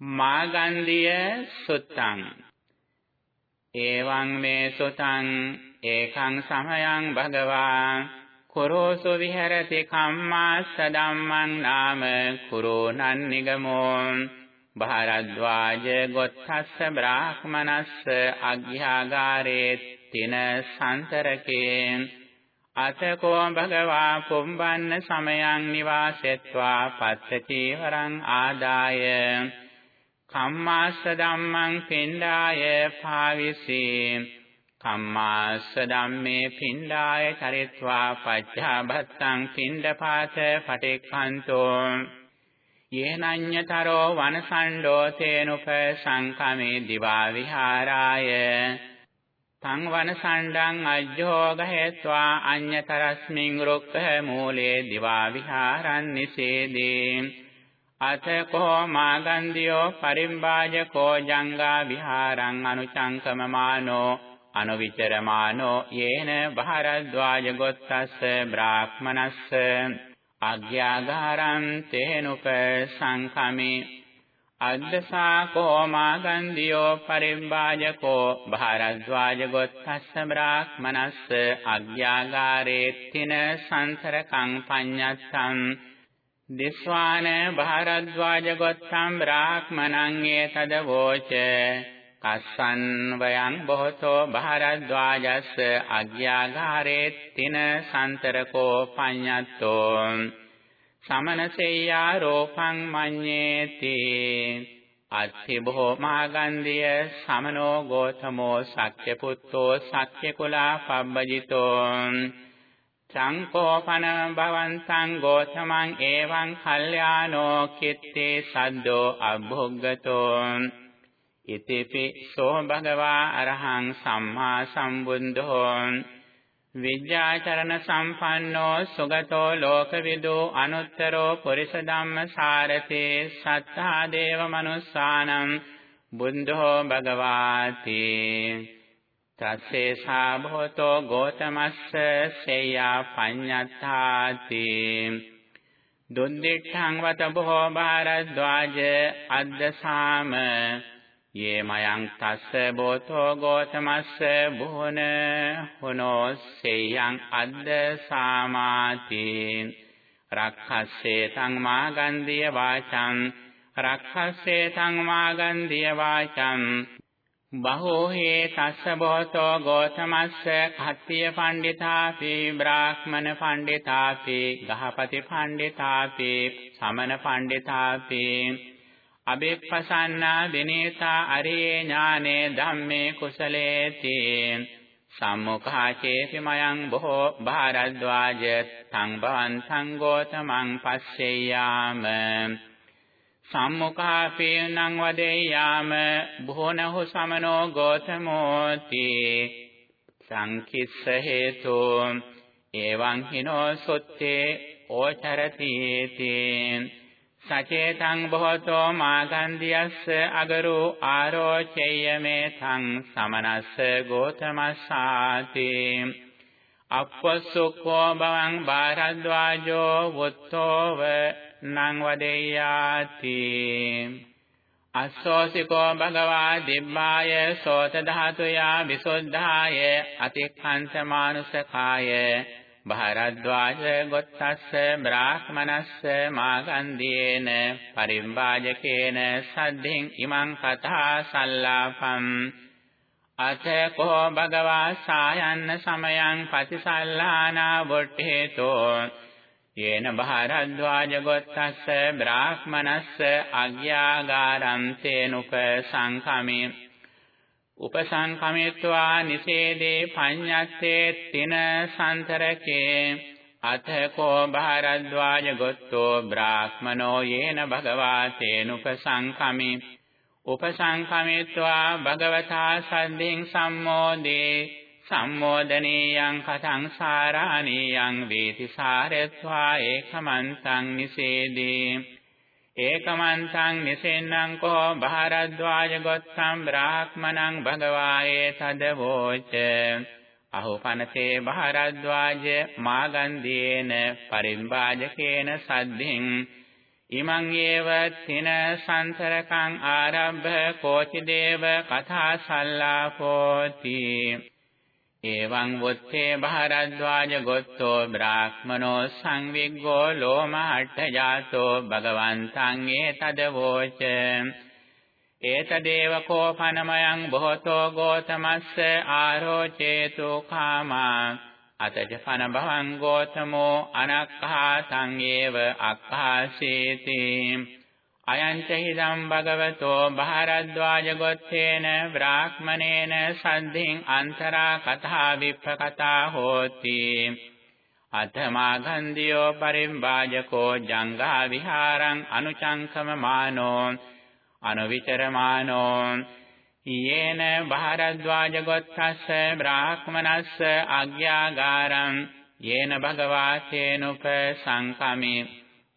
මාගන්ධිය සුත්තං। එවං මේ සුතං ඒකං සමයං භගවා। කුරෝසු විහෙරති කම්මාස්ස ධම්මං නාම කුරෝනන් නිගමෝ। භාරද්වාජ ගොත්තස්ස බ්‍රාහ්මනස්ස අග්ඝාගාරේ තින සන්තරකේ। අතකෝ භගවා පුම්බන්න සමයං නිවාසෙත්වා පත්ත චීවරං ආදාය। කම්මාස්ස ධම්මං පින්ඩාය පාවිසී කම්මාස්ස ධම්මේ පින්ඩාය චරිත්වා පච්චාභත්තං පින්ඩපාත පටික්ඛන්තෝ. යේනඤ්ඤතරෝ වනසණ්ඩෝ තේනුප සංකමේ දිවා විහාරාය. තං වනසණ්ඩං අජ්ජෝ ගහෙත්වා අඤ්ඤතරස්මින් රුක්ඛ මූලේ දිවා විහාරං නිසේදී. අතකෝ මාගන්ධියෝ පරිම්බාජකෝ ජංගා විහාරං අනුචංකමමානෝ අනුවිචරමානෝ යේන භාරද්වාජ ගොත්තස්ස බ්‍රාහ්මනස්ස අග්‍යාගාරං තේනුප සංඛමි අද්දසාකෝ මාගන්ධියෝ පරිම්බාජකෝ භාරද්වාජ ගොත්තස්ස බ්‍රාහ්මනස්ස අග්‍යාගාරේ තින සන්තරකං පඤ්ඤත්තං දිස්වාන භාරද්වාජ ගොත්තම් බ්‍රාහ්මණං ඒතද වෝච. කස්සන් වයං බොහෝතෝ භාරද්වාජස්ස අග්‍යාගාරේ තින සන්තරකෝ පඤ්ඤත්තෝ. සමනසෙය්‍යා රෝපං මඤ්ඤේති. අත්ථි බොහෝ මාගන්ධිය සමනෝ ගෝතමෝ සක්්‍ය පුත්තෝ සක්්‍ය කුලා පබ්බජිතෝ. සංකෝපන භවන්තං ගෝතමං එවං කල්යාණෝ කිත්තේ සද්දෝ අභොග්ගතෝ. ඉතිපි සෝ භගවා අරහං සම්මා සම්බුද්ධෝ. විද්‍යාචරණ සම්පන්නෝ සුගතෝ ලෝකවිදෝ අනුත්තරෝ පුරිස ධම්ම සාරතේ සත්තා දේව මනුස්සානම් බුද්ධෝ භගවාති. තස්සේ සාභෝතෝ ගෝතමස්ස සේයා පඤ්ඤත්තාති දුන්දිඨං වත බොහෝ භාරද්වාජ අද්දසාම යේ මයං තස්ස බෝතෝ ගෝතමස්ස බුහන හුනෝ සේයං අද්දසාමාති රක්ඛස්සේ තං මාගන්ධිය වාචං රක්ඛස්සේ තං මාගන්ධිය වාචං බහෝ හේ තස්ස බෝතෝ ගෝතමස්ස කත්තිය පණ්ඩිතාපි බ්‍රාහ්මන පණ්ඩිතාපි ගහපති පණ්ඩිතාපි සමන පණ්ඩිතාපි අබිප්පසන්නා දිනේතා අරියේ ඥානේ ධම්මේ කුසලේති සම්මුඛාචේපි මයං බොහෝ භාරද්වාජ තං භවං සංගෝතමං පස්සෙයාම සම්මුඛාපේනං වදෙයාම භෝනහු සමනෝ ගෝතමෝති. සංකිස්ස හේතු එවං හිනෝ සොත්තේ ඕචරති සචේතං බොහෝතෝ මාගන්ධියස්ස අගරු ආරෝචේයමේ තං සමනස්ස ගෝතමස්සාති. අපස්සුකෝ බවං බාරද්වාජෝ වුත්තෝව නං වදෙය්‍යාති. අස්සෝසිකෝ භගවා දිබ්බාය සෝත ධාතුයා විසුද්ධාය අතික්ඛන්ත මානුසකාය. භාරද්වාජ ගොත්තස්ස බ්‍රාහ්මනස්ස මාගන්ධේන පරිම්බාජකේන සද්ධින් ඉමං කතා සල්ලාපම් අතකෝ භගවා සායන්න සමයං පතිසල්ලානා වොට්ඨේතෝ යේන භාරද්වාජ ගොත්තස්ස බ්‍රාහ්මනස්ස අග්‍යාගාරං තේනුප සංඛමේ. උපසංඛමෙත්වා නිසේදේ පඤ්ඤත්තේ තින සන්තරකේ. අතකෝ භාරද්වාජ ගොත්තෝ බ්‍රාහ්මනෝ යේන භගවා තේනුප සංඛමේ. උපසංඛමෙත්වා භගවතා සද්දෙන් සම්මෝදේ සම්මෝදනීයං කතං සාරාණීයං වේති සාරත්වා ඒකමන්තං නිසේදී ඒකමන්තං නිසෙන්නං කෝ භාරද්වාජ ගොත්තම් බ්‍රාහ්මණං භගවායේ තදවෝච අහෝපනසේ භාරද්වාජ මාගන්ධේන පරිම්බාජකේන සද්ධින් ඉමං ඒව තින සන්තරකං ආරබ්බ කෝචි දේව කථා සල්ලාපෝති. එවං වොත්තේ භාරද්වාජ ගොත්තෝ බ්‍රාහ්මනෝ සංවිග්ගෝ ලෝමහට්ඨ ජාතෝ භගවන්තං ඒතදවෝච ඒතදේව කෝපනමයන් බොහෝතෝ ගෝතමස්ස ආරෝචේතු කාමා. අතජ පන භවං ගෝතමෝ අනක්ඛාතං ඒව අක්ඛාසේති. අයං චහිදම් භගවතෝ භාරද්වාජ ගොත්තේන බ්‍රාහ්මනේන සද්ධින් අන්තරා කතා විප්පකතා හෝති. අතමා ගන්ධියෝ පරිම්බාජකෝ ජංගා විහාරං අනුචංකම මානෝ අනුවිචරමානෝ යේන භාරද්වාජ ගොත්තස්ස බ්‍රාහ්මනස්ස අග්‍යාගාරං යේන භගවාචේනුප සංකමි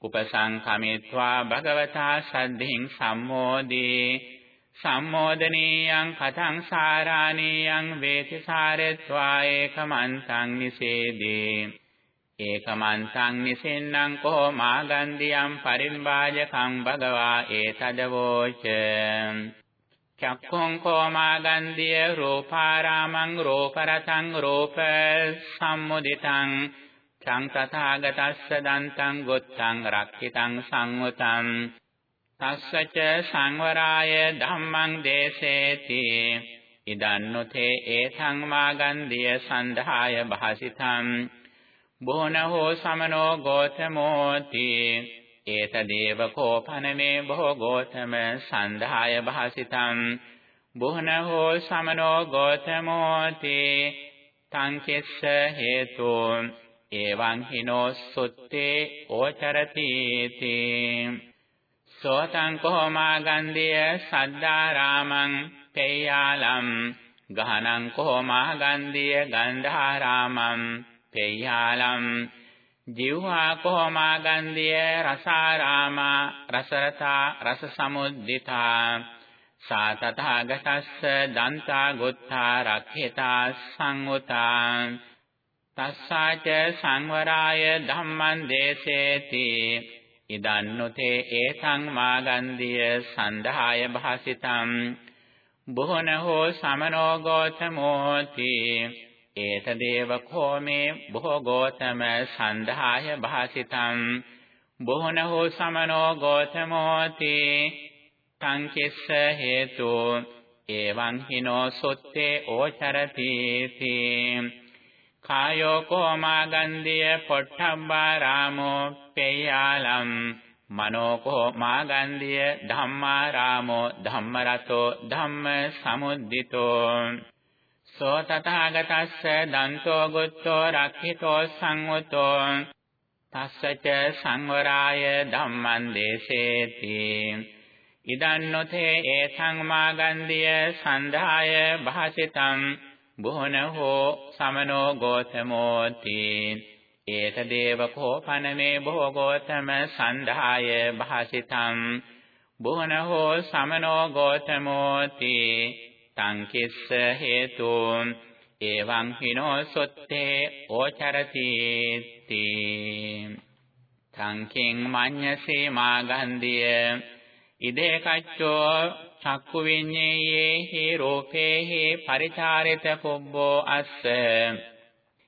උපසංකමිත්වා භගවතා සද්ධින් සම්මෝදී. සම්මෝදනීයං කතං සාරාණීයං වේති සාරෙත්වා ඒකමන්තං නිසේදී. ඒකමන්තං නිසින්නම් කෝ මාගන්ධියම් පරිම්බාජකං භගවා ඒතදවෝච චක්ඛුං කෝ මාගන්ධිය රූපාරාමං රූපරතං රූප සම්මුදිතං චං තථාගතස්ස දන්තං ගොත්තං රක්ඛිතං සංවතං තස්සච සංවරාය ධම්මං දේසේති ඉදන්නුතේ ඒතං මාගන්ධිය සන්ධාය භාසිතං බොහනහෝ සමනෝ ගෝතමෝති ඒතදේව කෝපනමේ බොහෝ ගෝතම සන්ධාය භාසිතං බොහනහෝ සමනෝ ගෝතමෝති තං කිස්ස හේතු එවං හිනෝ සුත්තේ ඕචරති තේ සෝතං කොහමා ගන්ධිය සද්දාරාමං පේයාලම් ගහනං කොහමා ගන්ධිය ගන්ධාරාමං පේයාලම් ජීවහා කොහමා ගන්ධිය රසාරාමා රසරතා රස සමුද්දිතා සා තථාගතස්ස දන්තා ගොත්තා රක්ඛිතා සංවතා තස්සාච සංවරාය ධම්මං දේසේති ඉදන්නුතේ ඒතං මාගන්ධිය සන්ධාය භාසිතං බොහනහෝ සමනෝ ගෝතමෝති ඒතදේව කෝමේ බොහෝ ගෝතම සන්ධාය භාසිතං බොහනහෝ සමනෝ ගෝතමෝති තං කිස්ස හේතු එවං හිනෝ සොත්තේ ඕචරති තී කායෝ කෝමා ගන්ධිය පොට්ටම්බා රාමෝ පේයාලම් මනෝ කෝමා ගන්ධිය ධම්මා රාමෝ ධම්මරතෝ ධම්ම සමුද්දිතෝ සෝ තථාගතස්ස දන්තෝ ගුත්තෝ රක්ඛිතෝ සංවතෝ තස්සච සංවරාය ධම්මං දේසේති. ඉදන්නොතේ ඒතං මාගන්ධිය සන්ධාය භාසිතං බුහන හෝ සමනෝ ගෝතමෝති. ඒත දේව කෝපනමේ බොහෝ ගෝතම සන්ධාය භාසිතං බුහන හෝ සමනෝ ගෝතමෝති. තං කිස්ස හේතු එවං හිනෝ සොත්තේ ඕචරති තී. තංකින් මඤ්ඤසේ මාගන්ධිය. ඉදේ කච්චෝ චක්කු විඤ්ඤේයේහි රූපේහි පරිචාරිත පුබ්බෝ අස්ස.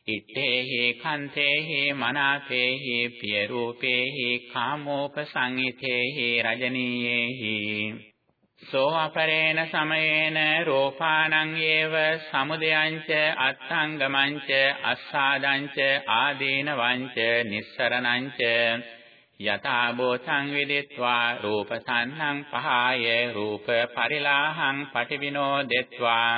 ඉත්තේහි කන්තේහි මනාතේහි පිය රූපේහි කාමෝපසංහිතේහි රජනීයේහි සෝ අපරේණ සමයේන රූපානං ඒව සමුදයංච අත්ංගමංච අස්සාදංච ආදීනවංච නිස්සරණංච යතා බෝසං විදිත්වා රූප සංහං පහාය රූප පරිලාහං පටිවිනෝ දෙත්වා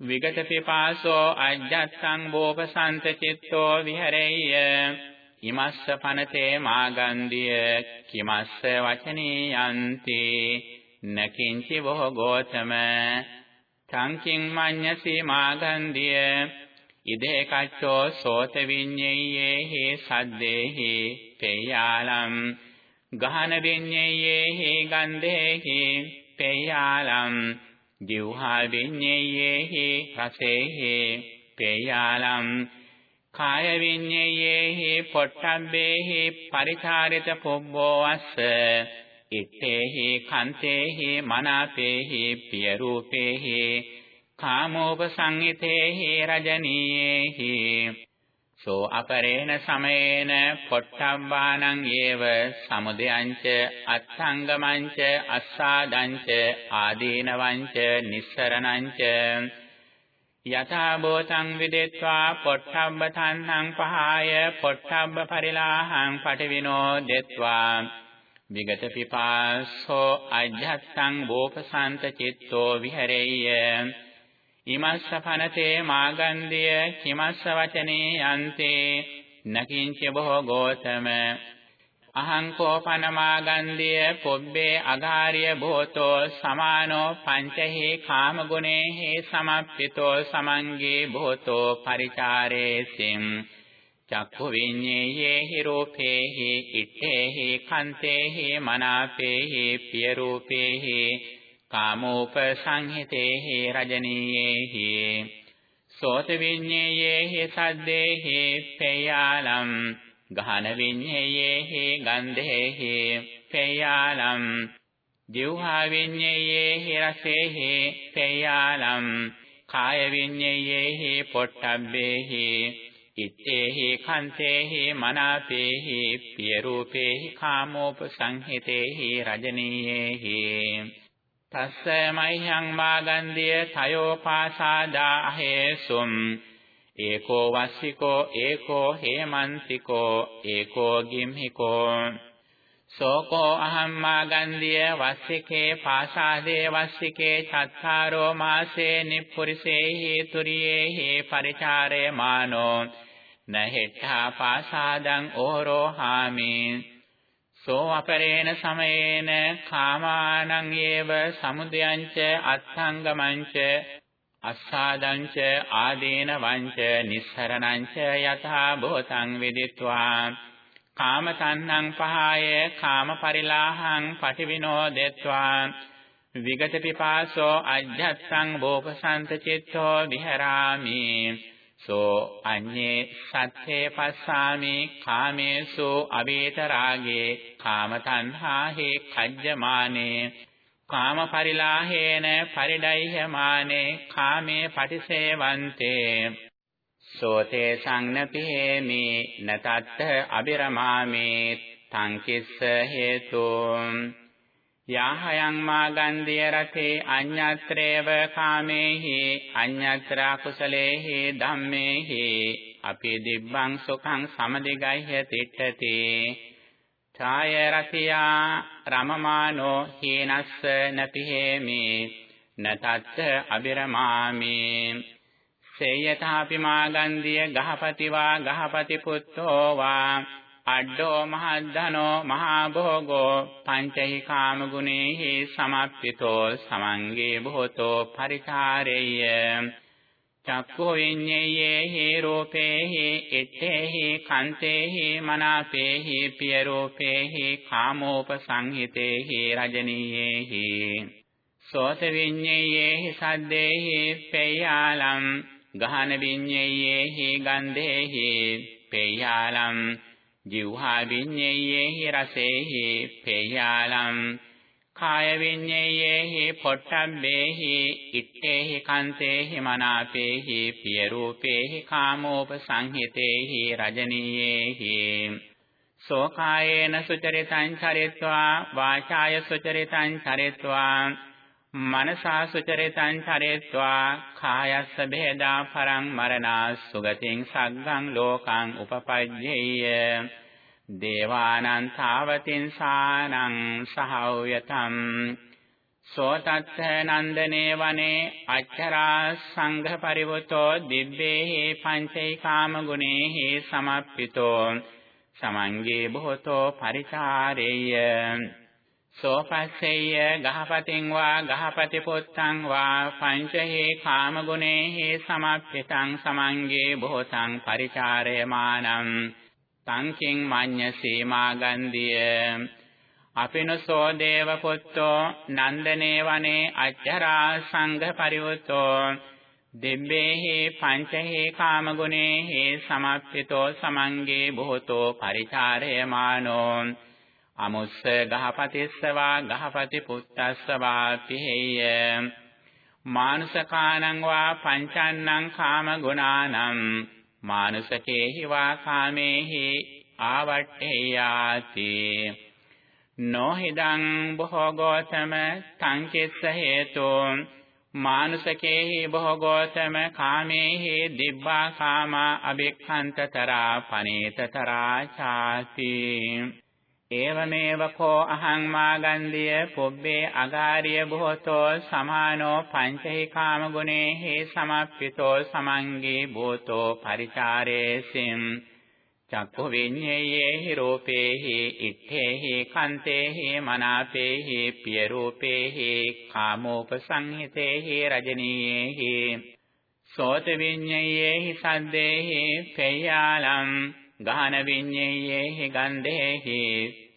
විගත පිපාසෝ අජ්ජත්සං බෝපසන්ත චිත්තෝ විහෙරෙය්‍ය ඉමස්ස පනතේ මාගන්ධිය කිමස්ස වචනීයන්ති නකින්චි බොහෝ ගෝතම සංකින් මඤ්ඤසි මාගන්ධිය. ඉදේ කච්චෝ සෝත විඤ්ඤේයේහි සද්දේහි පේයාලම් ගහන විඤ්ඤේයේහි ගන්ධේහි පේයාලම් ජීවහා විඤ්ඤේයේහි රසේහි පේයාලම් කාය විඤ්ඤේයෙහි පොට්ටබ්බේහි පරිචාරිත පුබ්බෝ අස්ස. ඉත්තේහි කන්තේහි මනාපේහි පිය රූපේහි කාමෝපසංහිතේහි රජනීයේහි. සෝ අපරේණ සමයේන පොට්ටබ්බානං ඒව සමුදයංච අත්ංගමංච අස්සාදංච ආදීනවංච නිස්සරණංච. යථා භූතං විදෙත්වා පොට්ටබ්බ තණ්හං පහාය පොට්ටබ්බ පරිලාහං පටිවිනෝ දෙත්වා. විගත පිපාසෝ අජ්ජත්තං බෝපසන්ත චිත්තෝ විහෙරෙය්‍ය ඉමස්ස පනතේ මාගන්ධිය කිමස්ස වචනේ යන්තේ නකින්ච බොහෝ ගෝතම අහං කෝපන මාගන්ධිය පොබ්බේ අගාරිය භූතෝ සමානෝ පංචහි කාම ගුණේහි සමප්පිතෝ සමංගේ භූතෝ පරිචාරේසින් චක්ඛු විඤ්ඤේයෙහි රූපේහි ඉත්තේහි කන්තේහි මනාපේහි පිය රූපේහි කාමෝපසංහිතේහි රජනීයේහි සෝත විඤ්ඤේයෙහි සද්දේහි පේයාලම් ගහන විඤ්ඤේයෙහි ගන්ධේහි පේයාලම් දිවහා විඤ්ඤේයෙහි රසේහි පේයාලම් කාය විඤ්ඤේයෙහි පොට්ටබ්බේහි ඉත්තේහි කන්තේහි මනාපේහි පිය රූපේහි කාමෝපසංහිතේහි රජනීයේහි තස්ස මහ්‍යං මාගන්ධිය තයෝ පාසාදා අහේසුම් ඒකෝ වස්සිකෝ ඒකෝ හේමන්තිකෝ ඒකෝ ගිම්හිකෝ සෝකෝ අහම් මාගන්ධිය වස්සිකේ පාසාදේ වස්සිකේ චත්තාරෝ මාසේ නිප්පුරිසේහි තුරියේහි පරිචාරේ මානෝ නහෙට්ඨා පාසාදං ඕරෝහාමි සෝ අපරේණ සමයේන කාමානං ඒව සමුදයංච අත්ථංගමංච අස්සාදංච ආදීන වංච නිස්සරණංච යථා භූතං විදිත්වා කාම තණ්හං පහය කාම පරිලාහං පටිවිනෝදෙත්වා විගත පිපාසෝ අජ්ජත්සං භෝපසන්ත චිත්තෝ විහරාමි සෝ අඤ්ඤේ සත්‍යේ පස්සාමි කාමේසු අවේත රාගේ කාම තණ්හාහි කජ්ජමානේ කාම පරිලාහේන පරිඩයිහමානේ කාමේ පටිසේවන්තේ සෝතේ සංනපිහෙමි නතත්ත අබිරමාමේ තං කිස්ස හේතුම් යාහයන් මාගන්ධිය රතේ අඤ්ඤත්‍රේව කාමේහි අඤ්ඤත්‍ර කුසලේහි ධම්මේහි. අපි දිබ්බං සුඛං සමදිගයිහ තිට්ඨති. ඡාය රතියා රමමානෝ හීනස්ස නපිහෙමි නතත්ත අබිරමාමි. සේයතාපි මාගන්ධිය ගහපතිවා ගහපති පුත්තෝ වා අඩ්ඩෝ මහද්ධනෝ මහා භෝගෝ පංචහි කාම ගුණේහි සමප්පිතෝ සමංගේ භූතෝ පරිචාරෙය්‍ය චක්ඛු විඤ්ඤේයෙහි රූපේහි ඉත්තේහි කන්තේහි මනාපේහි පිය රූපේහි කාමෝපසංහිතේහි රජනීයේහි සෝත විඤ්ඤේයෙහි සද්දේහි පේයාලම් ගහන විඤ්ඤේයෙහි ගන්ධේහි පේයාලම් ජීවහා විඤ්ඤේයෙහි රසේහි පේයාලම් කාය විඤ්ඤේයෙහි පොට්ටබ්බේහි ඉත්තේහි කන්තේහි මනාපේහි පිය රූපේහි කාමෝපසංහිතේහි රජනීයේහි. සෝකායේන සුචරිතං චරිත්වා වාචාය සුචරිතං චරිත්වා මනසා සුචරිතං චරිත්වා කායස්ස බෙදා පරං මරණා සුගතින් සග්ගං ලෝකං උපපජ්ජේය. දේවානං තාවතින් සානං සහව්‍යතම්. සෝතත්ථ නන්දනේ වනේ අච්චරා සංඝ පරිවතෝ දිබ්බේහි පංචෛකාම ගුණේහි සමප්පිතෝ. සමංගේ බොහෝතෝ පරිචාරේය. සෝපස්සෙය්‍ය ගහපතින් වා ගහපති පුත්තං වා පංචහි කාම ගුණේහි සමප්පිතං සමංගේ බොහෝතං පරිචාරයමානං සංකින් මඤ්ඤ සීමා ගන්ධිය අපිනසෝ දේව පුත්තෝ නන්දනේ වනේ අච්චරා සංඝ පරිවුතෝ දෙබ්බේහි පංචහි කාමගුණේහි සමප්පිතෝ සමංගේ බොහෝතෝ පරිචාරයමානෝ අමුස්ස ගහපතිස්සවා ගහපති පුත්තස්සවා පිහෙය්‍ය මානුසකානං වා පංචන්නං කාම ගුණානම් මානුසකේහි වා කාමේහි ආවට්ඨේයාති. නොහිදං බොහෝ ගෝතම තං කිස්ස හේතෝ. මානුසකේහි බොහෝ ගෝතම කාමේහි දිබ්බා කාමා අභික්ඛන්තතරා පනේතතරා ചാති ඒවමේව කෝ අහං මාගන්ධිය පුබ්බේ අගාරිය බොහෝතෝ සමානෝ පංචහි කාම ගුණේහි සමප්පිතෝ සමංගී භූතෝ පරිචාරේසින් චක්ඛු විඤ්ඤේයේහි රූපේහි ඉත්තේහි කන්තේහි මනාපේහි පිය රූපේහි කාමෝපසංහිතේහි රජනීයේහි සෝත විඤ්ඤේයේහි සද්දේහි පේයාලම් ගාන විඤ්ඤේයේහි ගන්ධේහි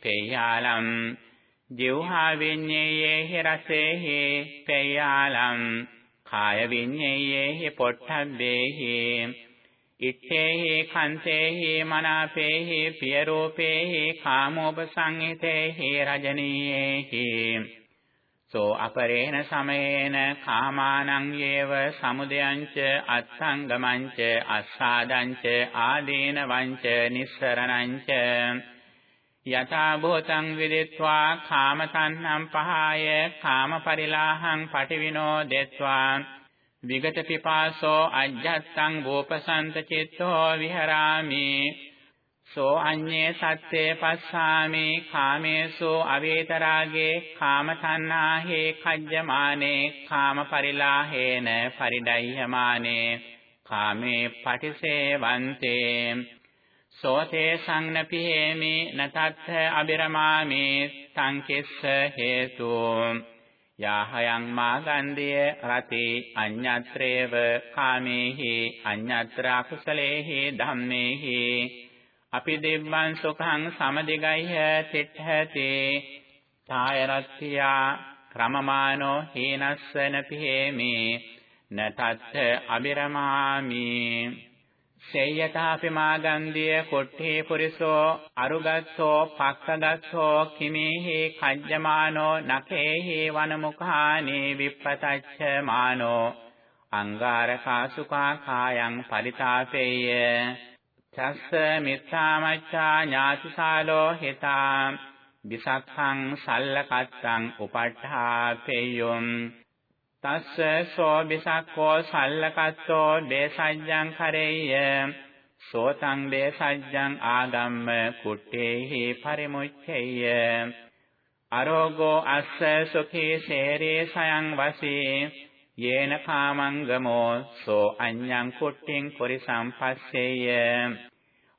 පේයාලම් ජීවහා විඤ්ඤේයේහි රසේහි පේයාලම් කාය විඤ්ඤේයේහි පොට්ඨබ්බේහි ඉත්තේහි කන්තේහි මනාපේහි පිය රූපේහි කාමෝපසංහිතේහි රජනීයේහි සෝ අපරේණ සමයේන කාමානං යේව සමුදයංච අත්සංගමංච අස්සාදංච ආදීනවංච නිස්සරණංච යථා භූතං විදිත්වා කාමතණ්හං පහාය කාමපරිලාහං පටිවිනෝ දෙත්වා විගත පිපාසෝ අජ්ජත්තං වෝපසන්ත චිත්තෝ විහරාමි සෝ අඤ්ඤේ සත්‍යේ පස්සාමි කාමේසු අවේතරාගේ කාම තණ්හාහේ කජ්ජමානේ කාම පරිලාහේන පරිඩය්‍යමානේ කාමේ පටිසේවන්තේ. සෝතේ සංනපිහෙමි නතත්ථ අබිරමාමි සංකිස්ස හේතු. යාහයන් මාගන්ධිය රති අඤ්ඤත්‍රේව කාමේහි අඤ්ඤත්‍රා කුසලේහි ධම්මේහි අපි දෙව්වන් සුඛං සමදිගයිහ තිට්ඨති. ඡායරත්ත්‍යා ක්‍රමමානෝ හේනස්සන පිහෙමි. නතත්ථ අබිරමාමි. සේයතාපි මාගන්ධිය කොට්ඨේ පුරිසෝ අරුගස්සෝ පක්ඛගස්සෝ කිමේහි කජ්ජමානෝ නඛේහි වනමුඛානේ විප්පතච්ඡ මානෝ. අංගාරකාසුකා කායං පරිතාපේය. චස්ස මිත්‍යාමච්ඡා ඥාතිසාලෝ හිතා විසක්ඛං සල්ලකත්තං උපට්ඨාපේයොම්. තස්ස සෝ විසක්ඛෝ සල්ලකත්තෝ දේසජ්ජං කරෙය්‍ය සෝතං දේසජ්ජං ආගම්ම කුට්ටේහි පරිමුච්ඡේය. අරෝගෝ අස්ස සුඛී සේරේ සයං වසී. යේන කාමංගමෝ සෝ අඤ්ඤං කුට්ටිං කුරිසම් පස්සේය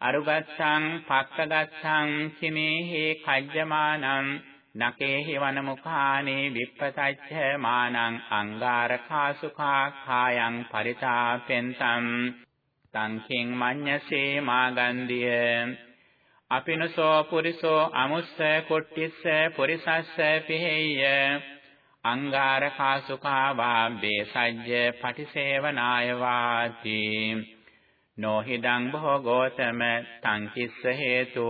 අරුගස්සං පක්කගස්සං කිමේහි කජ්ජමානං නකේහි වනමුඛානේ විප්පතච්ඡ මානං අංගාරකාසුඛා කායං පරිතාපෙන්තං. තංකින් මඤ්ඤසේ මාගන්ධිය. අපිනසෝ පුරිසෝ අමුස්ස කොට්ටිස්ස පුරිසස්ස පිහෙය්‍ය. අංගාරකාසුකා වාබ්බේ සජ්ජ පටිසේවනාය වාති නොහිදං භෝගෝතම තං කිස්ස හේතු.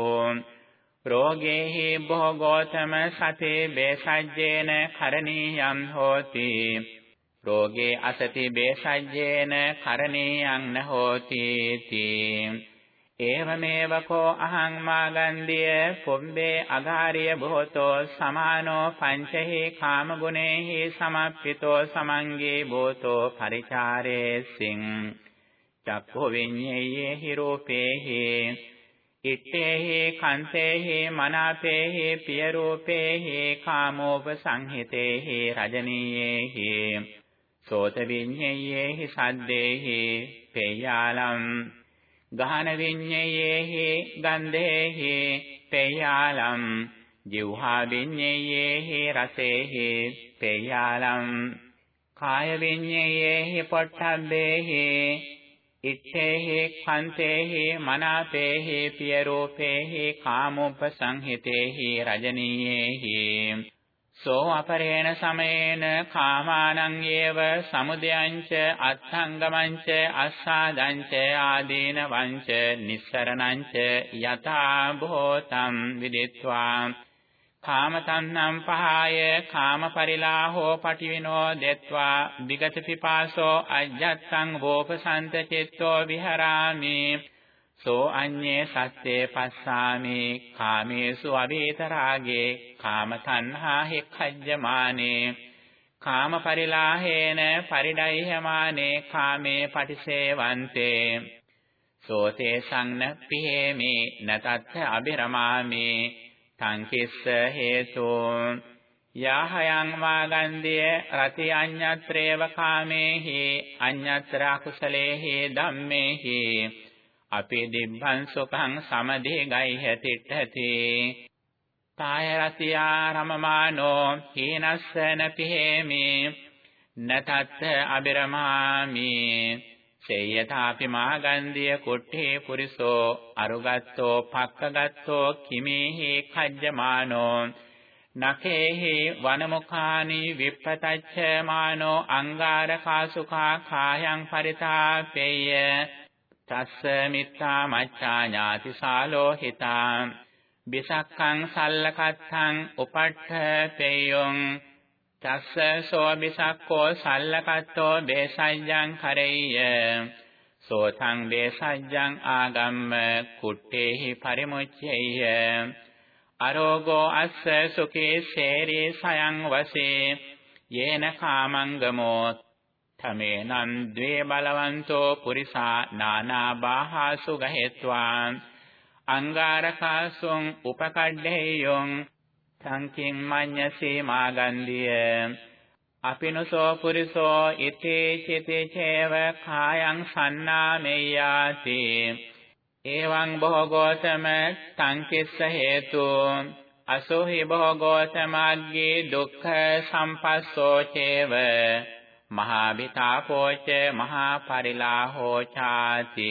රෝගේහි භෝගෝතම සතේ බේසජ්ජේන කරණීයං හෝති. රෝගේ අසති බේසජ්ජේන කරණීයං නහෝති තී. ඒවමේව කෝ අහං මාගන්ධිය පුම්බේ අගාරිය බොහෝතෝ සමානෝ පංචහි කාමගුණේහි සමප්පිතෝ සමංගේ බෝතෝ පරිචාරේසින් චක්ඛු විඤ්ඤේහි රූපේහි ඉත්තේහි කන්තේහි මනාපේහි පිය රූපේහි කාමෝප සංහිතේහි රජනීයේහි සෝත විඤ්ඤේහි සද්දේහි පේයාලම් ගහන විඤ්ඤේයේහි ගන්ධේහි පේයාලම් ජීවහා විඤ්ඤේයේහි රසේහි පේයාලම් කාය විඤ්ඤේයේහි පොට්ටබ්බේහි ඉච්ඡේහි කන්තේහි මනාපේහි පිය රූපේහි කාමෝපසංහිතේහි රජනීයේහි. සෝ අපරේණ සමේන කාමානං ඒව සමුදයංච අත්ථංගමංච අස්සාදංච ආදීනවංච නිස්සරණංච යතා භෝතම් විදිත්වා. කාමතණ්හං පහාය කාමපරිලාහෝ පටිවිනෝ දෙත්වා. විගත පිපාසෝ අජ්ජත්සං වෝපසන්ත චිත්තෝ විහරාමි. සෝ අඤ්ඤේ සත්‍යේ පස්සාමි කාමේසු අවේතරාගේ කාමතණ්හා හික්ඛජ්ජමානේ කාමපරිලාහේන පරිඩයිහමානේ කාමේ පටිසේවන්තේ සෝතේ සංන පිහෙමි නතත්ථ අබිරමාමි සංකිස්ස හේතු යාහයන් වාගන්දිය රති අඤ්ඤත්‍රේව කාමේහි අඤ්ඤත්‍ර කුසලේහි ධම්මේහි අපේ දිබ්බං සුඛං සමදී ගයිහ තිට්ඨති කාය රතියා රමමානෝ හීනස්සන පිහෙමි. නතත් අබිරමාමි. සේයථාපි මාගන්ධිය කුට්ඨේ පුරිසෝ අරුගත්තෝ පක්කගත්තෝ කිමේහි කජ්ජමානෝ. නකේහි වනමුඛානි විප්පතච්ච මානෝ අංගාරකාසුඛා කායං පරිතාපේය. තස්ස මිත්තා මච්ඡා ඥාති සාලෝහිතා බිසක්ඛං සල්ලකත්තං උපට්ඨ පේයොං තස්ස සෝ බිසක්කෝ සල්ලකත්තෝ බේසඤ්ඤං කරෙය්‍ය සෝතං බේසඤ්ඤං ආගම්ම කුට්ටේහි පරිමුච්ඡේය අරෝගෝ අස්ස සුඛේ සේරේ සයං වසේ යේන කාමංගමෝ තමේනං ද්වේ බලවන්තෝ පුරිසා නානා බාහාසු ගහෙත්වා අංගාරකාසුං උපකඩ්ඩේයොං සංකින් මඤ්ඤසේ මාගන්දිය අපිනසෝ පුරිසෝ ඉතේ චිතේ චේව කායං සන්නාමෙය්‍යාති එවං භෝගෝතම සංකිස්ස හේතු අසෝහි භෝගෝතමග්ගේ දුක්ඛ සම්පස්සෝ චේව මහා විතාපෝච මහා පරිලාහෝ ചാති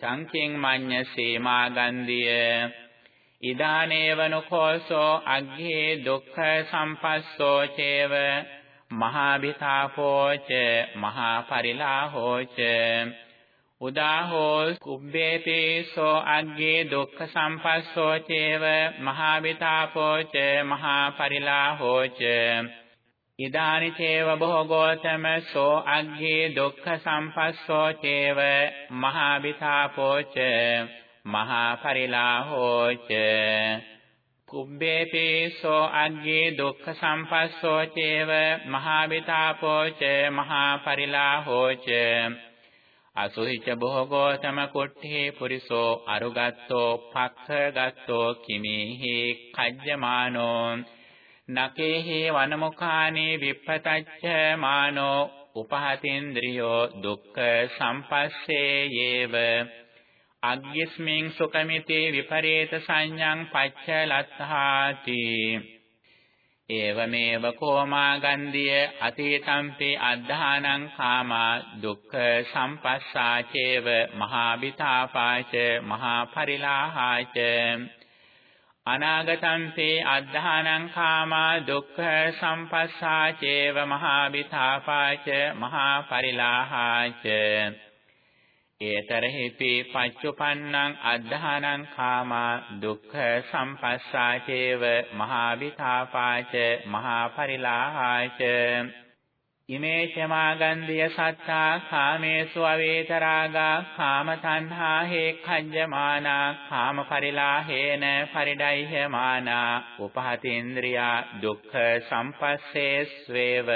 සංකින් මඤ්ඤසේ මාගන්දිය ඉදානේවනුකෝසෝ අග්ගේ දුක්ඛ සම්පස්සෝ චේව මහාභිතාපෝච මහා පරිලාහෝච උදාහෝ කුබ්බේතේසෝ අග්ගේ දුක්ඛ සම්පස්සෝ චේව මහාභිතාපෝච මහා පරිලාහෝච ඉදානි චේව භෝගෝතම සෝ අග්ගේ දුක්ඛ සම්පස්සෝ චේව මහාභිතාපෝච මහා පරිලාහෝච කුබ්බේපි සෝ අග්ගේ දුක්ඛ සම්පස්සෝ චේව මහා විතාපෝච මහා පරිලාහෝච අසුහිච භෝගෝතම කුට්ඨේ පුරිසෝ අරුගත්තෝ පක්ඛගත්තෝ කිමේහි කජ්ජමානෝ නකේහි වනමුඛානේ විප්පතච්ච මානෝ උපහතින්ද්‍රියෝ දුක්ඛ සම්පස්සේ යේව. අග්ගිස්මින් සුකමිතේ විපරේත සංඥං පච්චලත්හාති ඒවමේව කෝමා ගන්ධිය අතීතම්පි අද්ධානං කාමා දුක්ඛ සම්පස්සාචේව මහා විතාපාච මහා පරිලාහාච අනාගතම්පි අද්ධානං කාමා දුක්ඛ සම්පස්සාචේව මහා විතාපාච මහා පරිලාහාච ඒතරහිපි පච්චුපන්නං අද්ධානං කාමා දුක්ඛ සම්පස්සාචේව මහා විතාපාච මහා පරිලාහාච ඉමේ චමාගන්ධිය සත්තා කාමේසු අවේතරාගා කාම තණ්හා හේඛඤ්ජමානා කාම පරිලාහේන පරිඩයිහමානා උපහතේන්ද්‍රියා දුක්ඛ සම්පස්සේ ස්වේව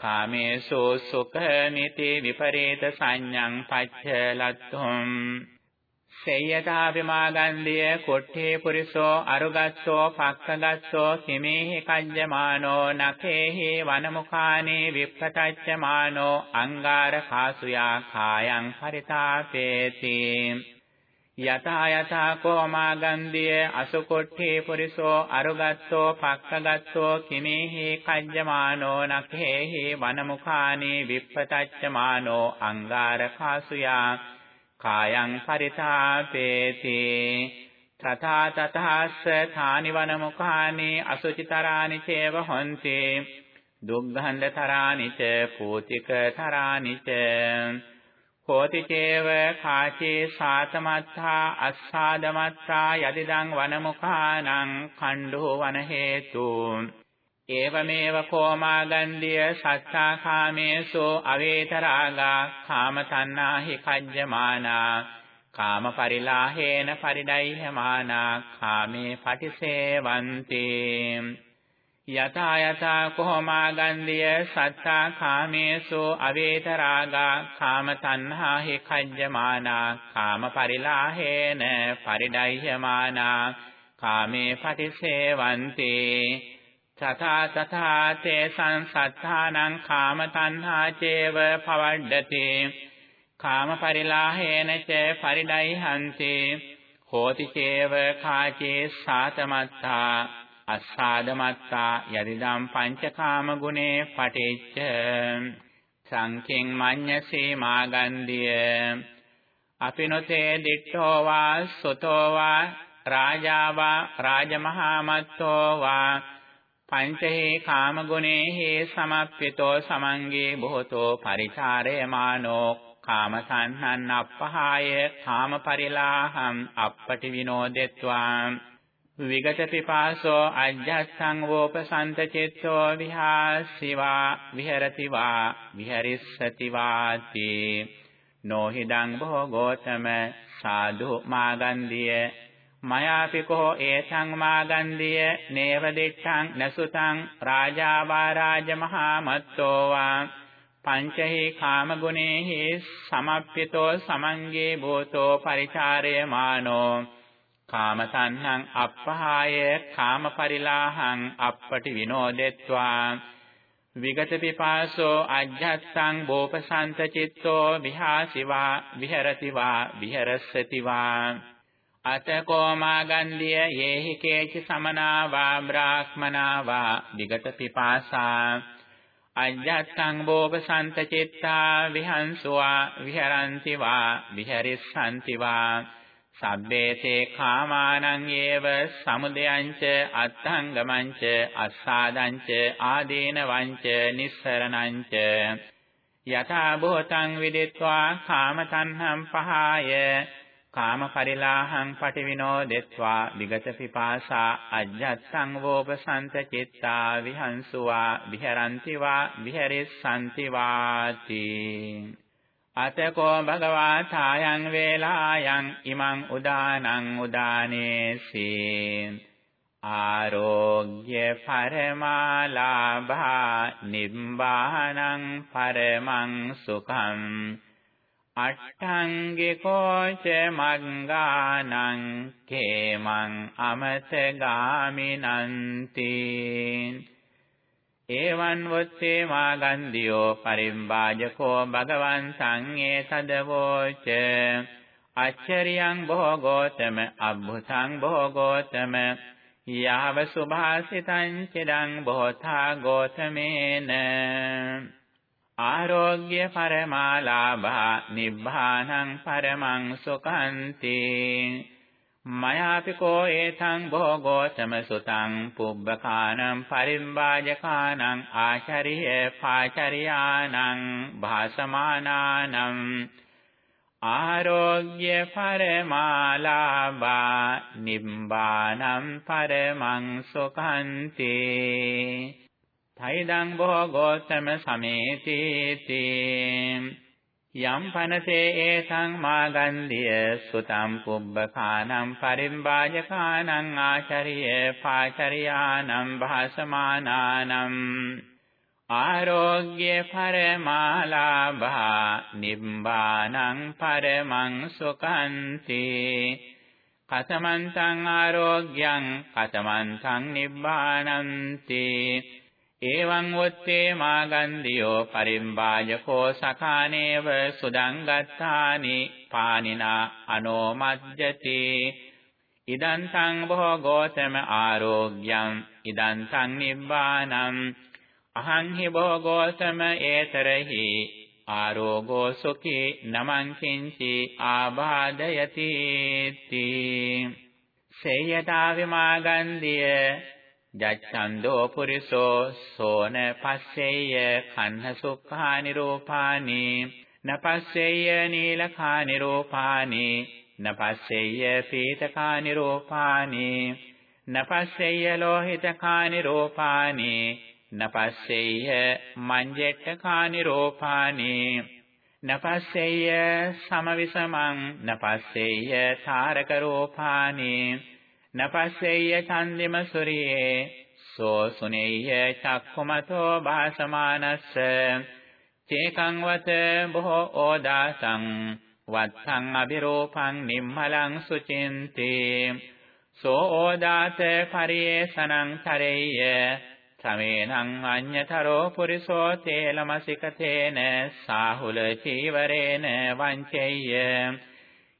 කාමේසෝ සුඛමිති විපරීත සංඥං පච්චලත්තුම් සේයතා විමාගන්ධිය කොට්ඨේ පුරිසෝ අරුගස්සෝ පක්ඛගස්සෝ කිමේහි කඤ්ජමානෝ නඛේහි වනමුඛානේ විප්පතච්චමානෝ අංගාර කාසුයා කායං පරිතාපේති. යතා යතා කෝමාගන්ධිය අසුකොට්ඨේ පුරිසෝ අරුගත්තෝ පක්කගත්තෝ කිමේහි කජ්ජමානෝ නඛේහි වනමුඛානේ විප්පතච්චමානෝ අංගාරකාසුයා කායං පරිතාපේති තථා තතහස්ස ථානි වනමුඛානි අසුචිතරානි චේව හොන්ති දුග්ගන්ධතරානි ච පූතික තරානි ච කෝති චේව කාචේ සාතමත්තා අස්සාදමත්තා යදිදං වනමුඛානං කණ්ඩෝ වන හේතු ඒවමේව කෝමාගන්ධිය සත්තාකාමේසෝ අවේතරාගා කාමතණ්හාහි කජ්ජමානා කාමපරිලාහේන පරිඩයිහමානා කාමේ පටිසේවන්ති යතා යතා කොහොමාගන්ධිය සත්තා කාමේසෝ අවේතරාගා කාමතණ්හාහි කජ්ජමානා කාමපරිලාහේන පරිඩයිහමානා කාමේ පටිසේවන්ති තථා තථා තේ සංසත්තානං කාම තණ්හා චේව පවඩ්ඩති කාම පරිලාහේන ච පරිඩයිහන්ති හෝති චේව කාචේ සාතමත්තා අස්සාදමත්තා යදිදම් පංචකාම ගුණේ පටිච්ච සංඛෙන් මඤ්ඤසේ මාගන්ධිය අපිනොතේ දිට්ඨෝ වා සුතෝ වා රාජා වා රාජමහාමත්තෝ වා පංචහේ කාමගුණේහි සමප්පිතෝ සමංගේ බොහෝතෝ පරිචාරයමානෝ කාමසංහන් අපහාය කාමපරිලාහම් අපපටි විනෝදෙත්වා. විගත පිපාසෝ අජ්ජස්සං වෝපසන්ත චිත්තෝ විහාසිවා විහෙරතිවා විහෙරිස්සතිවාති. නොහිදං භෝගෝතම සාදු මාගන්ධිය. මයාපිකෝ ඒතං මාගන්ධිය නේව දිත්තං නසුතං රාජාවා රාජමහා මත්තෝ වා පංචහි කාමගුණේහි සමප්පිතෝ සමංගේ භූතෝ පරිචාරයමානෝ. කාමසංහං අප්පහාය කාමපරිලාහං අප්පටි විනෝදෙත්වා. විගත පිපාසෝ අජ්ජත්සං බෝපසන්ත චිත්තෝ විහාසිවා විහෙරතිවා විහෙරස්සතිවා. අතකෝ මාගන්ධිය යේහි කේච සමනා වා බ්‍රාහ්මනා වා විගත පිපාසා. අජ්ජත්තං බෝපසන්ත චිත්තා විහංසුවා විහරಂತಿ වා විහෙරිස්සanti වා සබ්බේතේ කාමානං ඒව සමුදයංච අත්ථංගමංච අස්සාදංච ආදීනවංච නිස්සරණංච යථා භූතං විදිත්වා කාමතණ්හං පහාය. කාම පරිලාහං පටිවිනෝ දෙත්වා විගත පිපාසා අජ්ජත්සං වෝපසන්ත චිත්තා විහංසුවා විහරಂತಿ වා විහෙරිස්සanti වාති අතකෝ භගවා තායන් වේලායන් ඉමං උදානං උදානේසි. ආරෝග්‍ය පරමාලාභා නිබ්බානං පරමං සුඛං අට්ඨංගිකෝච මග්ගානං කේමං අමතගාමිනන්ති. එවං වොත්තේ මාගන්ධියෝ පරිම්බාජකෝ භගවන් සංඝේ තදවෝච අච්චරියං භෝගෝතම අබ්බුතං භෝගෝතම යාව සුභාසිතං චිරං බෝධා ගෝතමේන. ආරෝග්‍ය පරමාලාභා නිබ්බානං පරමං සුඛන්ති මයාපිකෝ ඒතං භෝගෝතම සුතං පුබ්බකානං පරිම්බාජකානං ආචරිය පාචරියානං භාසමානානං ආරෝග්‍ය පරමාලාභා නිබ්බානං පරමං සුඛන්ති තයිදං භෝගෝත්තම සමේතීති। යම් පනසේ ඒසං මාගන්ධිය සුතම් පුබ්බකානම් පරිම්බාජකානං ආචරිය පාචරියානම් භාසමානානම් ආරෝග්‍ය පරමාලාභා නිබ්බානං පරමං සුඛන්ති। කතමන්තං ආරෝග්‍යං කතමන්තං නිබ්බානන්ති। එවං වොත්තේ මාගන්ධියෝ පරිම්බාජකෝ සකානේව සුදං ගත්තානි පානිනා අනෝමජ්ජති ඉදං තං භෝගෝතම ආරෝග්‍යං ඉදං තං නිබ්බානං. අහං හි භෝගෝතම ඒතරහි ආරෝගෝ සුඛී නමං කිංචි ආබාධයති. තී සේයතා විමාගන්ධිය ජච්ඡන්தோ පුරිසෝ සෝන පස්සෙය්‍ය කන්න සුඛා නිරෝපානි නපස්සෙය්‍ය නීලකා නිරෝපානි නපස්සෙය්‍ය පීතකා නිරෝපානි නපස්සෙය්‍ය ලෝහිතකා නිරෝපානි නපස්සෙය්‍ය මංජෙට්ටකා නිරෝපානි නපස්සෙය්‍ය සමවිසමං නපස්සෙය්‍ය තාරක රූපානි නපස්සෙය්‍ය චන්දිම සුරියේ සෝ සුනේය්‍ය චක්ඛුමතෝ භාසමානස්ස චේකං වත බොහෝ ඕදාසං වත්තං අබිරෝපං නිම්මලං සුචින්තේ. සෝ ඕදාත පරියේසනං තරෙය්‍ය සමේනං අඤ්ඤතරෝ පුරිසෝ තේලමසිකතේන සාහුල චීවරේන වංචෙය්‍ය.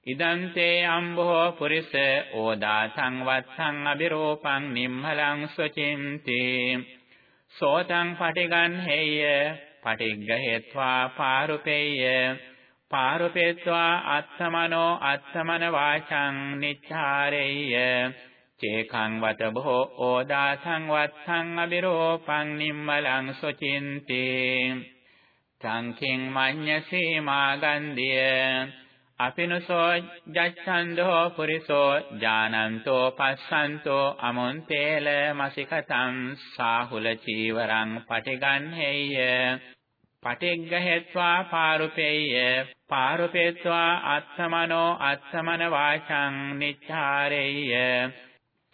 ඉදන්තේ අම්බෝ පුරිස ඕදාසං වත්තං අබිරෝපං නිම්මලං සුචින්ති. සෝතං පටිගන් හේය පටිග්ගහෙත්වා පාරුපේය. පාරුපේत्वा අත්තමනෝ අත්තමන වාචං නිච්ඡාරෙය්‍ය චේකං වත බොහෝ ඕදාසං වත්තං අබිරෝපං නිම්මලං සුචින්ති. සංකින් මඤ්ඤසී මාගන්ධිය අපිනුසෝ ජච්ඡන්தோ පුරිසෝ ඥානන්තෝ පස්සන්තෝ අමොන්තේල මසිකතං සාහුල චීවරං පටිගන්හෙය්‍ය පටිග්ගහෙත්වා පාරුපේය්‍ය පාරුපේත්වා අත්තමනෝ අත්තමන වාචං නිච්ඡාරෙය්‍ය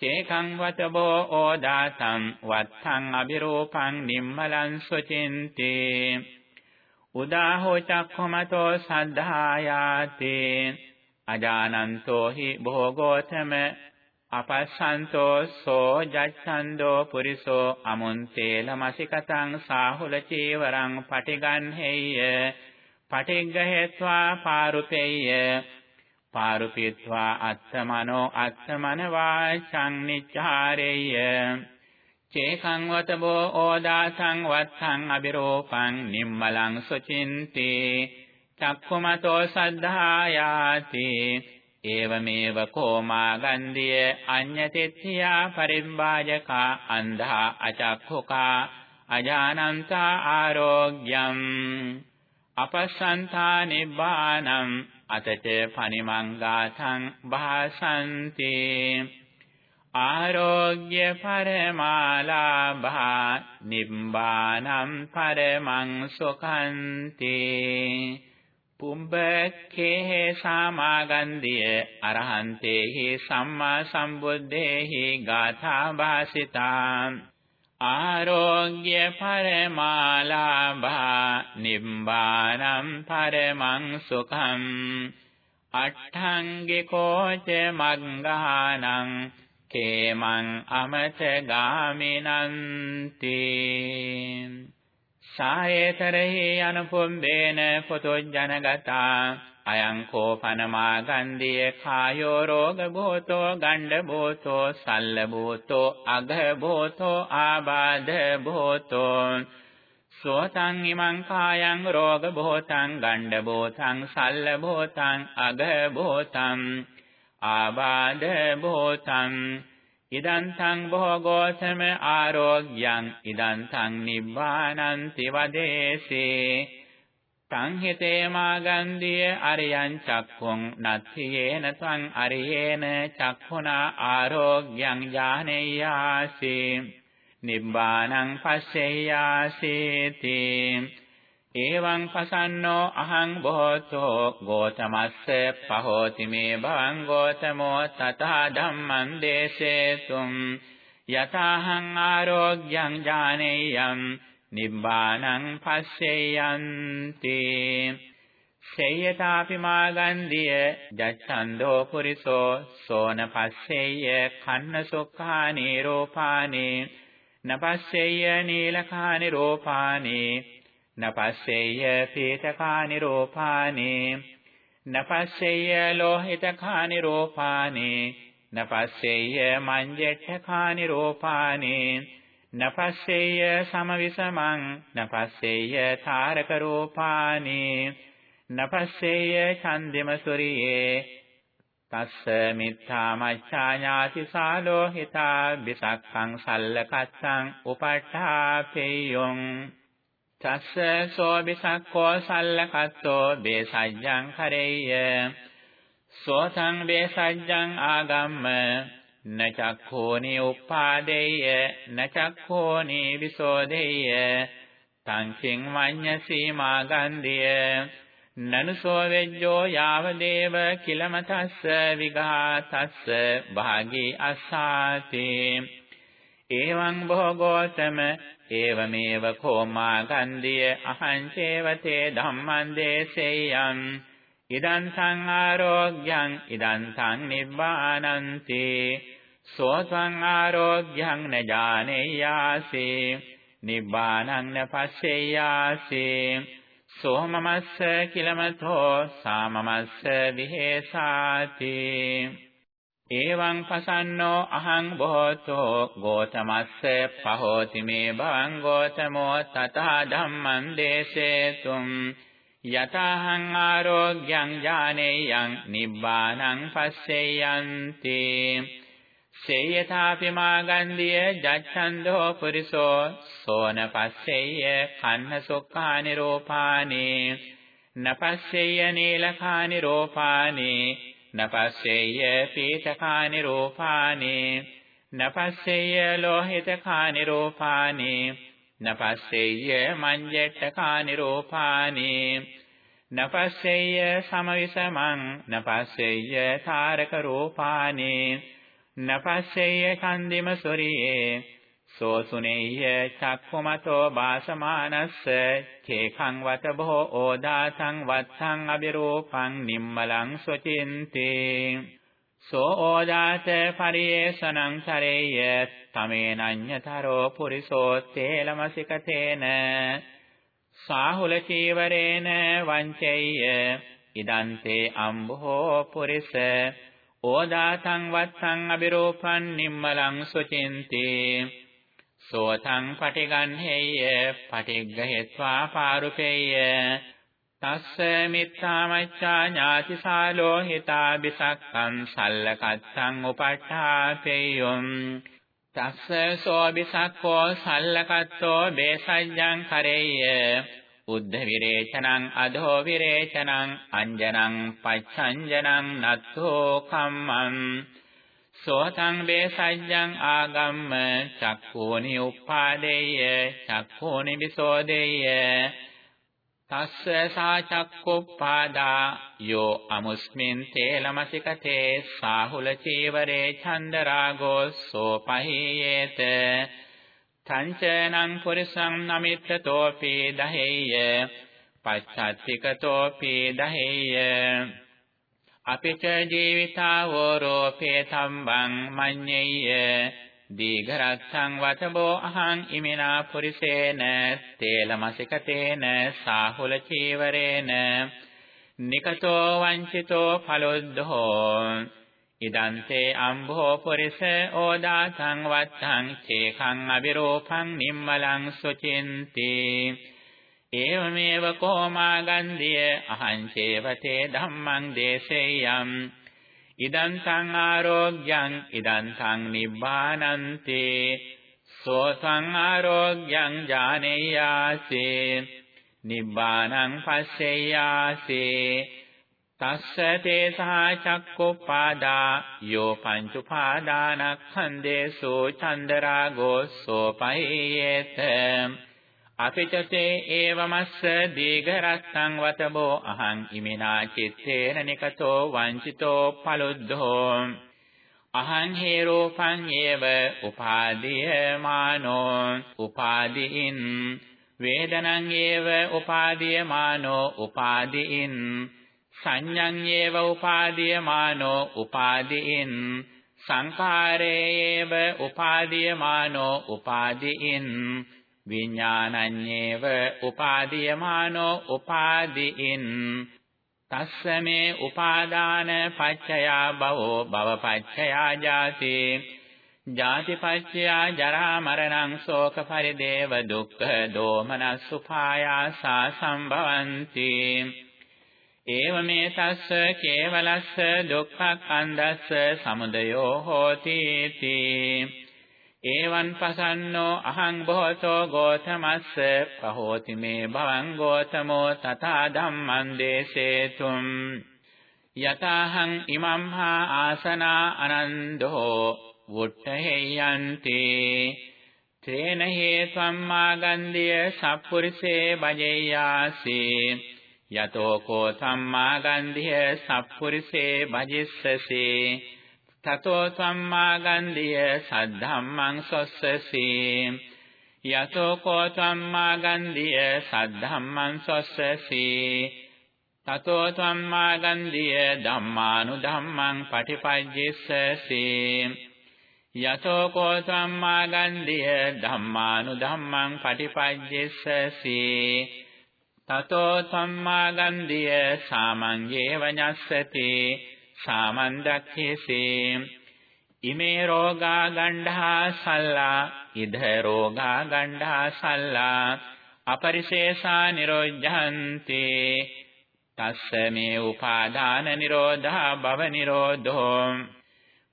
චේකං වතබෝ ඕදාසං වත්තං අබිරූපං නිම්මලං සුචින්තේ උදාහෝ චක්ඛමතෝ සද්ධායාති। අජානන්තෝ හි භෝගෝතම। අපස්සන්තෝ සෝ ජච්ඡන්தோ පුරිසෝ අමුන්තේ ලමසිකතං සාහුල චීවරං පටිගන්හෙය්‍ය। පටිග්ගහෙත්වා පාරුපෙය්‍ය। පාරුපීත්වා අත්තමනෝ අත්තමන වාචං නිච්ඡාරෙය්‍ය। චේකං වතබෝ ඕදාසං වත්තං අබිරෝපං නිම්මලං සුචින්ති චක්ඛුමතෝ සද්ධායාති ඒවමේව කෝමා ගන්ධිය අඤ්ඤතිත්‍යා පරිම්බාජකා අන්ධා අචක්ඛුකා අජානන්තා ආරෝග්‍යම් අපස්සන්තා නිබ්බානම් අතච පනිමංගාතං භාසන්ති ආරෝග්‍ය පරමාලාභා නිබ්බානම් පරමං සුඛන්ති. පුම්බකේ සමාගන්ධිය අරහන්තේහි සම්මා සම්බුද්දේහි ගාථා භාසිතා. ආරෝග්‍ය පරමාලාභා නිබ්බානම් පරමං සුඛං. අට්ඨංගිකෝච මග්ගානං කේමං අමත ගාමිනන්ති සායතරහි අනුපුම්බේන පුතුජනගතා අයං කෝපනමා ගන්ධිය කායෝ රෝග භූතෝ ගණ්ඩ භූතෝ සල්ල භූතෝ අඝ භූතෝ ආබාධ භූතෝ සෝතං ඉමං කායං රෝග භූතං ගණ්ඩ භූතං සල්ල භූතං අඝ භූතං ආබාධ භූතං ඉදන්තං භෝගෝසම ආරෝග්‍යං ඉදන්තං නිබ්බානන්ති වදේසේ. සංහිතේ මාගන්ධිය අරියං චක්ඛුං නත්ථියේන ත්වං අරියේන චක්ඛුනා ආරෝග්‍යං ඥානෙය්‍යාසි නිබ්බානං පස්සෙය්‍යාසීති එවං පසන්නෝ අහං බොහෝතෝ ගෝතමස්ස පහෝති මේ භවං ගෝතමෝ තථා ධම්මං දේශේතුම් යතහං ආරෝග්‍යං ඥානෙය්‍යං නිබ්බානං පස්සෙයන්ති සේයතාපි මාගන්ධිය ජච්ඡන්தோ පුරිසෝ සෝන පස්සෙය්‍ය කන්න සුඛානී රෝපානේ නපස්සෙය්‍ය නීලකානි රෝපානේ නපස්සෙය්‍ය පීතකානි රෝපානේ නපස්සෙය්‍ය ලෝහිතකානි රෝපානේ නපස්සෙය්‍ය මංජෙට්ඨකානි රෝපානේ නපස්සේය සමවිසමං නපස්සේය තාරක රූපානි නපස්සේය ඡන්දිම සුරියේ තස්ස මිත්තා මච්ඡා ඥාති සාලෝ හිතා බිසක්ඛං සල්ලකත්තං උපට්ඨාපේයොං තස්ස සෝ බිසක්ඛෝ සල්ලකත්තෝ බේසජ්ජං කරෙය්‍ය। සෝතං බේසජ්ජං ආගම්ම। නචක්ඛෝනි උපාදේය නචක්ඛෝනි විසෝදේය තං කිං වඤ්ඤසී මාගන්ධිය। නනුසෝ වෙජ්ජෝ යාවදේව කිලමතස්ස විඝාතස්ස භාගී අස්සාති। එවං භෝගෝතම ඒවමේව කෝමා ගන්ධිය අහං චේවතේ ධම්මං දේසෙයං ඉදං සංආරෝග්‍යං ඉදං සංනිබ්බානන්ති සෝසං ආරෝග්‍යං නජානෙයාසේ නිබ්බානං නපස්සෙයාසේ සෝමමස්ස කිලමතෝ සාමමස්ස විහෙසාති එවං පසන්නෝ අහං බොහෝතෝ ගෝතමස්ස පහෝති මේ භවං ගෝතමෝ තථා ධම්මං දේසේතුම් යතහං ආරෝග්‍යං ඥානෙයං නිබ්බානං පස්සෙයන්ති සේයථාපි මාගන්ධිය ජච්ඡන්தோ පුරිසෝ සෝන පස්සෙය්‍ය කන්න සොක්ඛානි රෝපානේ නපස්සෙය්‍ය නීලඛානි රෝපානේ නපස්සෙය්‍ය පීතඛානි රෝපානේ නපස්සෙය්‍ය ලෝහිතඛානි රෝපානේ නපස්සෙය්‍ය මඤ්ඤට්ඨඛානි රෝපානේ නපස්සෙය්‍ය සමවිසමං නපස්සෙය්‍ය තාරක රෝපානේ නපස්සෙය්‍ය කන්දිම සොරියේ සෝසුනේය චක්ඛුමතෝ වාසමානස්ස චේඛං වත බෝ ඕදාසං වත්තං අබිරූපං නිම්මලං සොචින්තේ. සෝ ඕදාත පරියේසනං චරේය තමේනඤ්ඤතරෝ පුරිසෝ තේලමසිකතේන. සාහුල චීවරේන වංචෙය්‍ය ඉදන්තේ අම්බෝ පුරිස. ඕදාතං වත්තං අබිරෝපං නිම්මලං සුචින්ති. සෝතං පටිගන්හෙය්‍ය පටිග්ගහෙත්වා පාරුපේය. තස්ස මිත්තාමච්ඡා ඥාතිසාලෝ හිතා බිසක්කං සල්ලකත්තං උපට්ඨාපේයොම්. තස්ස සෝ බිසක්කෝ සල්ලකත්තෝ බේසජ්ජං කරෙය්‍ය උද්ධ විරේචනං අධෝ විරේචනං අංජනං පච්ඡංජනං නත්තෝ කම්මං. සෝතං බේසජ්ජං ආගම්ම චක්ඛෝනි උප්පාදේය චක්ඛෝනි විසෝදේය. තස්ස සා චක්ඛුප්පාදා යෝ අමුස්මින් තේලමසිකතේ සාහුල චීවරේ චන්දරාගෝ සෝපහීයේත. තංචනං පුරිසං නමිත්තතෝපි දහෙය්‍ය පච්චත්තිකතෝපි දහෙය්‍ය අපිට ජීවිතාවෝ රෝපේ තම්බං මඤ්ඤෙය්‍ය දීඝරත්තං වතබෝ අහං ඉමිනා පුරිසේන. තේලමසිකතේන සාහුල චීවරේන. නිකතෝ වංචිතෝ ඵලොද්ධෝ. ඉදන්තේ අම්භෝ පුරිස ඕදාතං වත්තං චේඛං අබිරෝපං නිම්මලං සුචින්ති. ඒවමේව කෝමා ගන්ධිය අහං චේවතේ ධම්මං දේසෙය්‍යම් ඉදං සං ආරෝග්‍යං ඉදං සං නිබ්බානන්ති සෝසං ආරෝග්‍යං ඥානෙය්‍යාසේ නිබ්බානං පස්සෙය්‍යාසේ තස්ස තේ සහ චක්කුපාදා යෝ පංච උපාදානස්කන්ධේසු චන්දරාගෝ සෝපහේයත අපිචතේ ඒවමස්ස දීඝරත්තං වතබෝ අහං ඉමිනා චිත්තේන නිකතෝ වංචිතෝ පලුද්ධෝ අහං හේරෝපං ඒව උපාදීයමානෝ උපාදීන් වේදනං ඒව උපාදීයමානෝ උපාදීන් සංඤං ඒව උපාදීයමානෝ උපාදීන් සංඛාරේයේව උපාදීයමානෝ උපාදීන් විඥානඤ්ඤේව උපාදීයමානෝ උපාදීන් තස්සමේ උපාදාන පච්චයා භවෝ භව පච්චයා ජාති. ජාති පච්චයා ජරා මරණං ශෝක පරිදේව දුක්ඛ දෝමනස්සුපායාසා සම්භවಂತಿ ඒවමේ තස්ස කේවලස්ස දුක්ඛක්ඛන්දස්ස සමුදයෝ හෝති තී. ඒවං පසන්නෝ අහං බොහෝතෝ ගෝතමස්ස පහෝති මේ භවං ගෝතමෝ තථා ධම්මං දේසේතුම් යතාහං ඉමම් හා ආසනා අනන්දෝ වුට්ඨහෙයන්ති තේන හේත්වම්මා ගන්ධිය සප්පුරිසේ බජෙය්‍යාසී යතෝ කෝ සම්මා ගන්ධිය සප්පුරිසේ භජිස්සසී තතෝ සම්මා ගන්ධිය සද්ධම්මං සොස්සසී යතෝ කෝ සම්මා ගන්ධිය සද්ධම්මං සොස්සසී තතෝ සම්මා ගන්ධිය ධම්මානු ධම්මං පටිපජ්ජිස්සසී යතෝ කෝ සම්මා ගන්ධිය ධම්මානු ධම්මං පටිපජ්ජිස්සසී තතෝ සම්මා ගන්ධිය සාමංගේ වඤස්සති සාමන්දක්ඛේසේ ඉමේ රෝගා ගණ්ඨා සල්ලා ඉද රෝගා ගණ්ඨා සල්ලා අපරිශේෂා නිරෝධ්‍යන්ති තස්ස මේ උපාදාන නිරෝධා භව නිරෝධෝ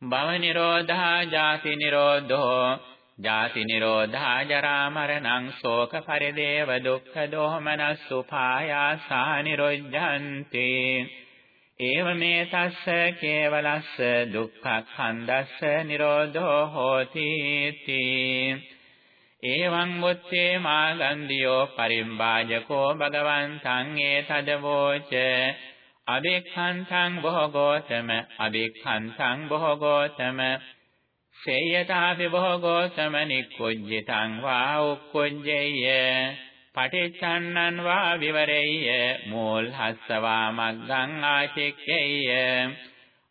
භව නිරෝධා ජාති නිරෝධෝ ජාති නිරෝධා ජරා මරණං ශෝක පරිදේව දුක්ඛ දෝමනස් උපායාසා නිරොජ්ජන්ති ඒවමේ තස්ස කේවලස්ස දුක්ඛඛණ්ඩස්ස නිරෝධෝ හෝති තී එවං මුත්තේ මාගන්ධියෝ පරිම්බාජකෝ භගවන්තං ඒතදවෝච අබික්ඛන්තං බොහෝගෝතම අබික්ඛන්තං බොහෝගෝතම සේයතාපි බොහෝගෝතම නික්කුජ්ජිතං වා උක්කුජ්ජේය පටිච්චන්නං වා විවරෙය්‍ය මූල් හස්සවා මග්ගං ආචික්කෙය්‍ය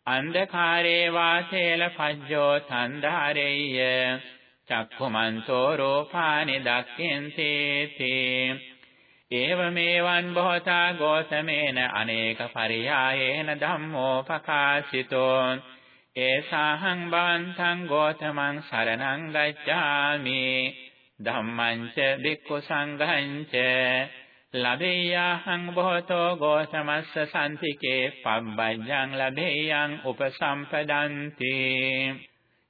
අන්ධකාරේ වාසේල පජ්ජෝ තන්ධාරෙය්‍ය චක්ඛුමන්තෝ රූපානි දක්ඛෙන්ති තේ ඒවමේවං බොහෝතා ගෝතමේන අනේක පරියායේන ධම්මෝ පකාශිතෝ. ඒසාහං බවන්තං ගෝතමං සරණං ගච්ඡාමි. ධම්මංච බික්ඛු සංඝංච ලබේයහං බොහෝතෝ ගෝසමස්ස සම්තිකේ පබ්බජ්ජං ලබේයං උපසම්පදන්ති.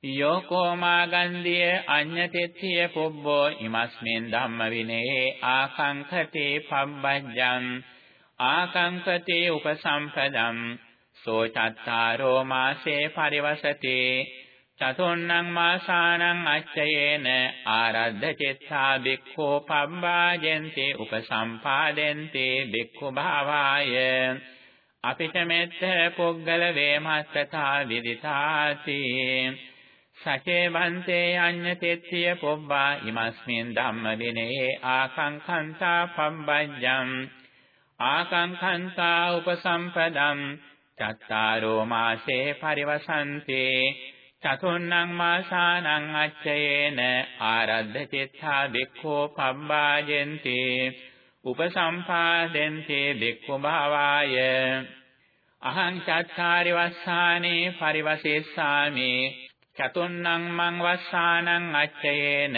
යෝකෝ මාගන්ධිය අඤ්ඤතිත්‍ය පුබ්බෝ ඉමස්මින් ධම්ම විනේ ආකංඛතේ පබ්බජ්ජං ආකංඛතේ උපසම්පදම් සෝ චත්තාරෝ මාසේ පරිවසතේ. චතුන්නං මාසානං අච්චයේන ආරද්ධ චිත්තා බික්ඛෝ පබ්බාජෙන්ති උපසම්පාදෙන්ති බික්ඛු භාවාය. අපිට මෙත්ත පුග්ගල වේමස්සතා විදිතාති. සචේ බන්තේ අඤ්ඤතෙත්‍ය පොබ්බා ඉමස්මින් ධම්ම දිනේ ආකංඛන්තා පබ්බජ්ජං. ආකංඛන්තා උපසම්පදම් චත්තාරෝ මාසේ පරිවසන්තේ චතුන්නං මාසානං අච්චයේන ආරද්ධ චිත්තා බික්ඛෝ පබ්බාජෙන්ති උපසම්පාදෙන්ති බික්ඛු භාවාය අහං චත්තාරි වස්සානේ පරිවසෙස්සාමි චතුන්නං මං වස්සානං අච්චයේන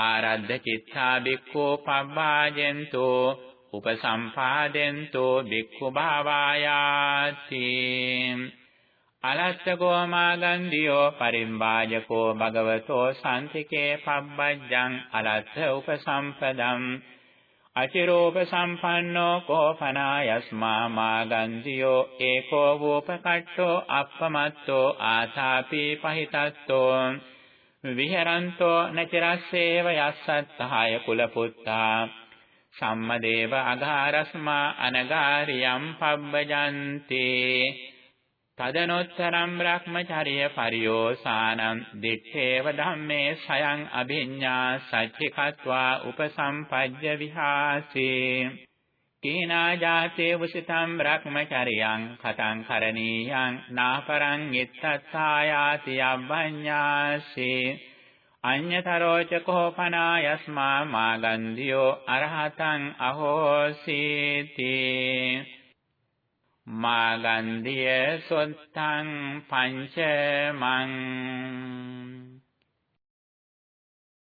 ආරද්ධ චිත්තා බික්ඛෝ පබ්බාජෙන්තෝ උපසම්පාදෙන්තෝ බික්ඛු භාවායාති අලස්සකෝ මාගන්ධියෝ පරිම්බාජකෝ භගවතෝ සම්තිකේ පබ්බජ්ජං අලස්ස උපසම්පදම් අචිරෝප සම්පන්නෝ කෝපනායස්මා මාගන්ධියෝ ඒකෝ වූපකට්ඨෝ අප්පමත්තෝ ආථාපි පහිතත්තෝ විහෙරන්තෝ නචරස්සේව යස්සත්හාය කුලපුත්තා සම්මදේව අගාරස්මා අනගාරියම් පබ්බජන්තේ තදනොත්තරම් බ්‍රහ්මචර්ය පරියෝසානං දිත්තේව ධම්මේ සයං අභිඤ්ඤා සච්චිකत्वा උපසම්පජ්ජ විහාසේ කීනා ජාතේ වසිතම් බ්‍රහ්මචර්යං කතං කරණීයං නාපරං ඉත්තත්ථායාති අබ්බඤ්ඤාසේ අඤ්ඤතරෝච කෝපනා යස්මා මාගන්ධියෝ අරහතං අහෝසීති මාගන්ධිය සොත්තං පංචමං